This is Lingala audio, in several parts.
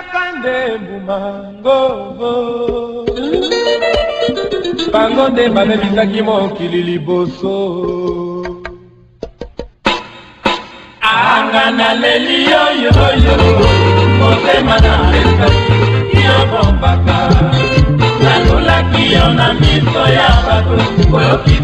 yaka nde mbumango bango nde balebisaki mokili liboso anga naleli yoyoyo motema na esaki yo bombaka nalulaki yo na miso ya bato oyoki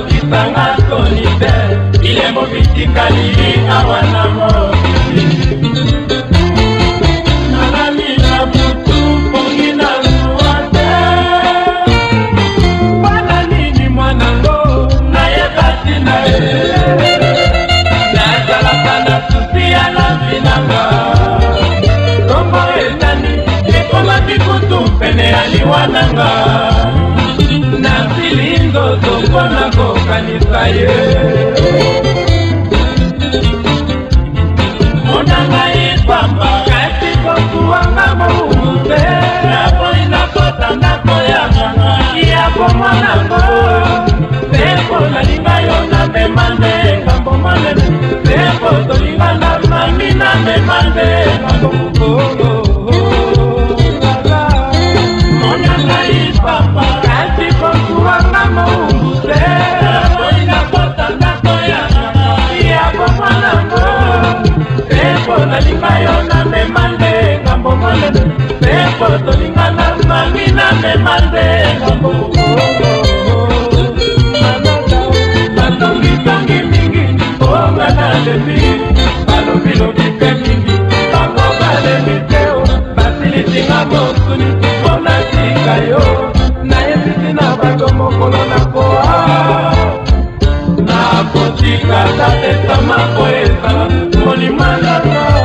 okipanga toni te bilembo bitikali awa na mokili nalami na butu pongi na luwa te mpona nini mwanango nayeba tina ye nazalaka na susi ya lambi nanga kombo enani ekomaki kutu pene ya liwa nanga nzoto mpona kokanisa ye monanga ye pamba kasi kokuwanga mobuse napoi nakota ndako ya mama ya komonango mpe konalinga yo namema nde ngambo monene mpe kotolinga na mami namema nde ngambo mokoo mokolo nakoa nakotika tatetama koyeza molima nanga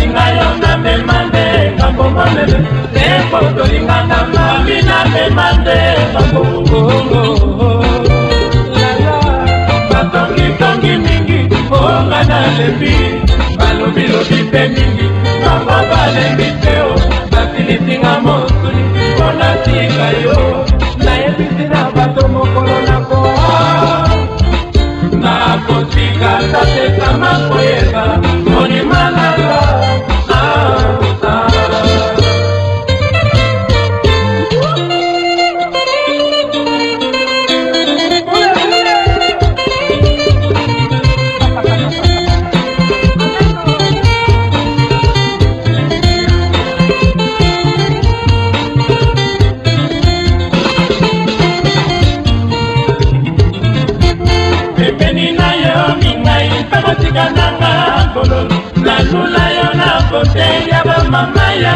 tolinga yo namema nde ngambo mamebe tempo tolinga ngambo minamema nde ngambo batongitongi mingi onga nalebi balobilobi mpe mingi ngambo balengi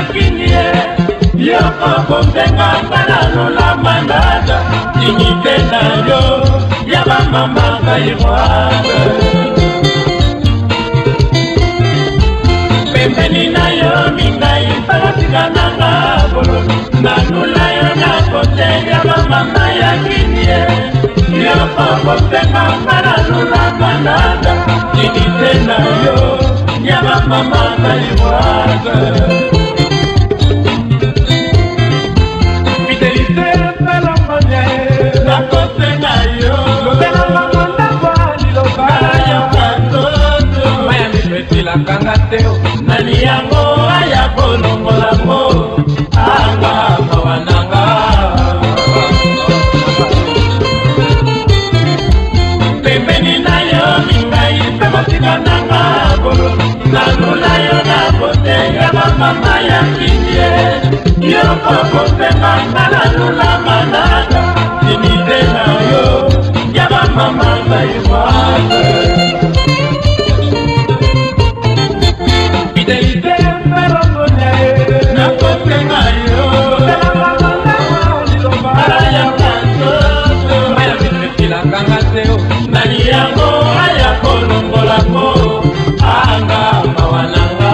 nakini ye yoko kozenga mbala lola mandada dignité na yo ya bamama kairoade pembeni na yo mingai palosika nanga bolo nanula yo na kote ya bamama ya kini ye yoko kozenga mbala lola mandada dignité na yo ya bamama kairoade ezalakanga te nani yango aya kolongolango anga mawa nanga pembeni na yo mingai mpe motika nanga kolo nalula yo na kote ya bamama ya kindie yo mpo kopema nalalula manaka inite na yo ya bamama ngai elakanga te o nani yango aya kolongolako anga mawananga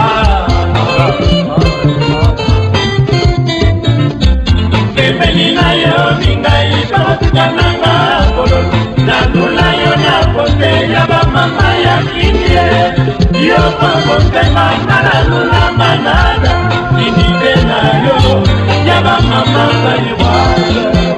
pembeni na yo mingai bakotukananga kolo nandula yo na kote ya bamama ya kindie yo kokotema na nalula manada kinide na yo ya bamama baliwala